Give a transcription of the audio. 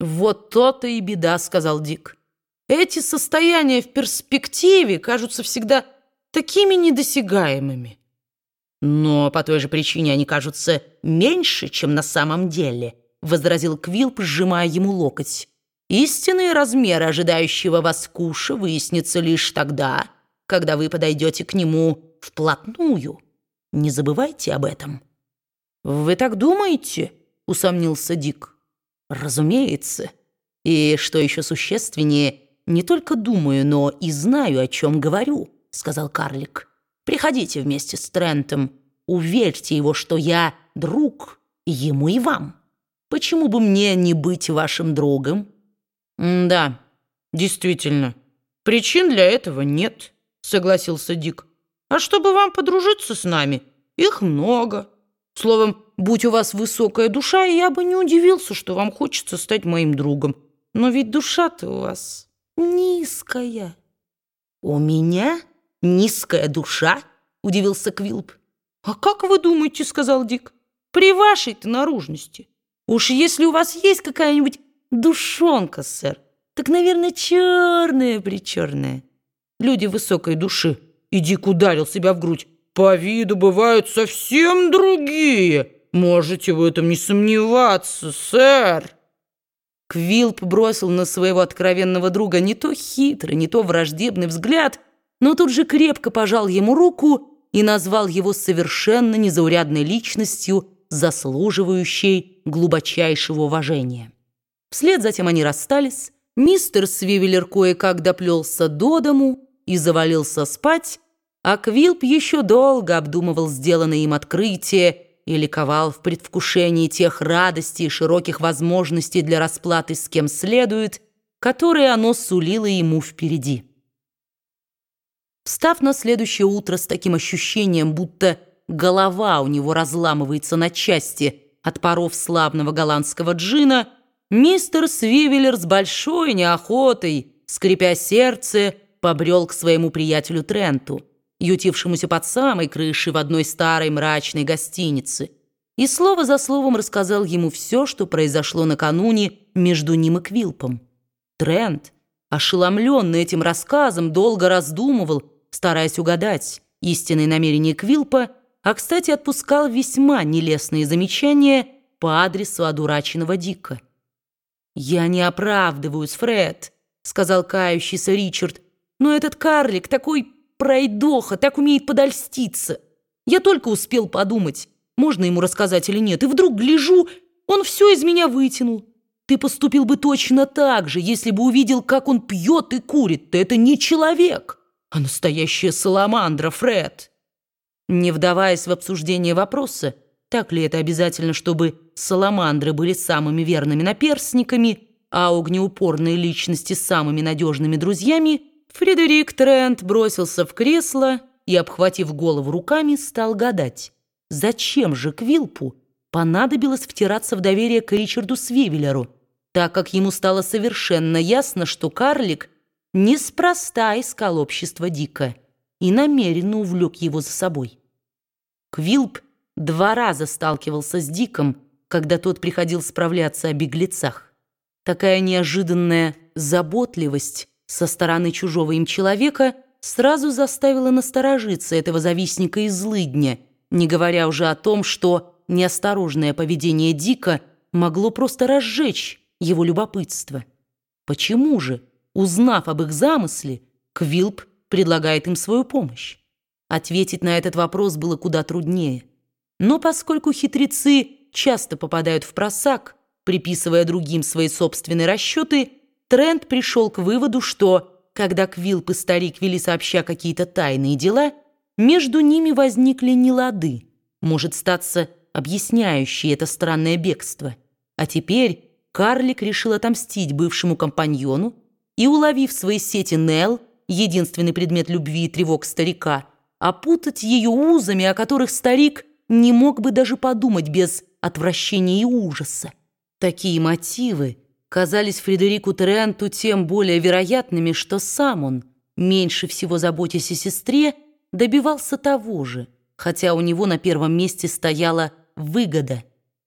«Вот то-то и беда», — сказал Дик. «Эти состояния в перспективе кажутся всегда такими недосягаемыми. Но по той же причине они кажутся меньше, чем на самом деле», — возразил Квилп, сжимая ему локоть. «Истинные размеры ожидающего вас куша выяснятся лишь тогда, когда вы подойдете к нему вплотную. Не забывайте об этом». «Вы так думаете?» — усомнился Дик. «Разумеется. И, что еще существеннее, не только думаю, но и знаю, о чем говорю», — сказал карлик. «Приходите вместе с Трентом. Уверьте его, что я друг ему и вам. Почему бы мне не быть вашим другом?» «Да, действительно, причин для этого нет», — согласился Дик. «А чтобы вам подружиться с нами, их много». Словом, будь у вас высокая душа, я бы не удивился, что вам хочется стать моим другом. Но ведь душа-то у вас низкая». «У меня низкая душа?» — удивился Квилп. «А как вы думаете, — сказал Дик, — при вашей-то наружности? Уж если у вас есть какая-нибудь душонка, сэр, так, наверное, черная-причерная. Люди высокой души». И Дик ударил себя в грудь. По виду бывают совсем другие. Можете в этом не сомневаться, сэр. Квилп бросил на своего откровенного друга не то хитрый, не то враждебный взгляд, но тут же крепко пожал ему руку и назвал его совершенно незаурядной личностью, заслуживающей глубочайшего уважения. Вслед затем они расстались, мистер Свивеллер кое-как доплелся до дому и завалился спать, а Квилп еще долго обдумывал сделанное им открытие и ликовал в предвкушении тех радостей и широких возможностей для расплаты с кем следует, которые оно сулило ему впереди. Встав на следующее утро с таким ощущением, будто голова у него разламывается на части от паров славного голландского джина, мистер Свивеллер с большой неохотой, скрипя сердце, побрел к своему приятелю Тренту ютившемуся под самой крышей в одной старой мрачной гостинице, и слово за словом рассказал ему все, что произошло накануне между ним и Квилпом. Трент, ошеломленный этим рассказом, долго раздумывал, стараясь угадать истинные намерения Квилпа, а, кстати, отпускал весьма нелестные замечания по адресу одураченного Дика. «Я не оправдываюсь, Фред», — сказал кающийся Ричард, «но этот карлик такой пройдоха, так умеет подольститься. Я только успел подумать, можно ему рассказать или нет, и вдруг гляжу, он все из меня вытянул. Ты поступил бы точно так же, если бы увидел, как он пьет и курит. Ты это не человек, а настоящая саламандра, Фред. Не вдаваясь в обсуждение вопроса, так ли это обязательно, чтобы саламандры были самыми верными наперсниками, а огнеупорные личности самыми надежными друзьями, Фредерик Трент бросился в кресло и, обхватив голову руками, стал гадать, зачем же Квилпу понадобилось втираться в доверие к Ричарду Свивеллеру, так как ему стало совершенно ясно, что карлик неспроста искал общество Дика и намеренно увлек его за собой. Квилп два раза сталкивался с Диком, когда тот приходил справляться о беглецах. Такая неожиданная заботливость со стороны чужого им человека сразу заставило насторожиться этого завистника из злыдня, не говоря уже о том, что неосторожное поведение Дика могло просто разжечь его любопытство. Почему же, узнав об их замысле, Квилп предлагает им свою помощь? Ответить на этот вопрос было куда труднее. Но поскольку хитрецы часто попадают в просак, приписывая другим свои собственные расчеты, Трент пришел к выводу, что, когда Квилп и старик вели сообща какие-то тайные дела, между ними возникли нелады, может статься объясняющие это странное бегство. А теперь карлик решил отомстить бывшему компаньону и, уловив в своей сети Нелл, единственный предмет любви и тревог старика, опутать ее узами, о которых старик не мог бы даже подумать без отвращения и ужаса. Такие мотивы казались Фредерику Тренту тем более вероятными, что сам он, меньше всего заботясь о сестре, добивался того же, хотя у него на первом месте стояла выгода –